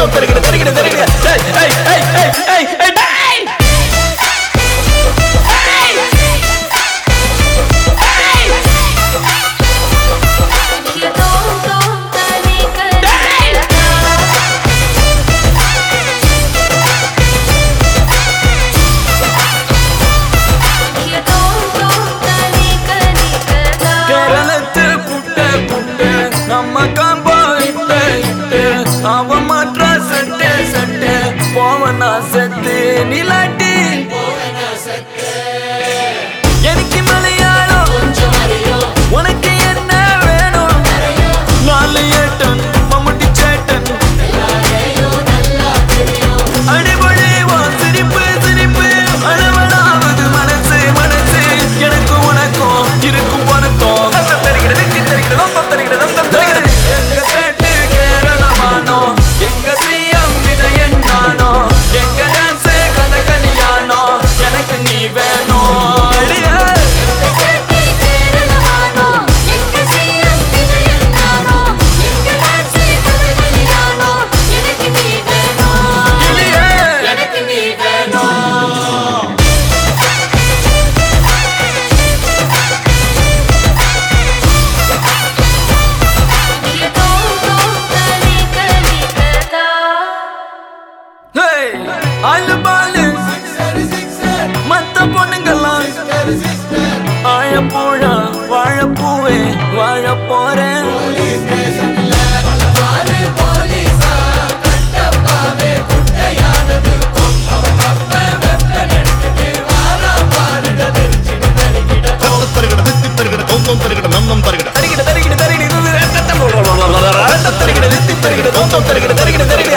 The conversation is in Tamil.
சத்தம் தெரிகிறது தெரிகிறது தெரிகிறது. I want நிலட்ட ஆழப்போழா வாழப்பூவே வாழ போறேன் தருகிட தருகிட தருகிட தருகிட தருகிட தருகிட தருகிட தருகிட தருகிட தருகிட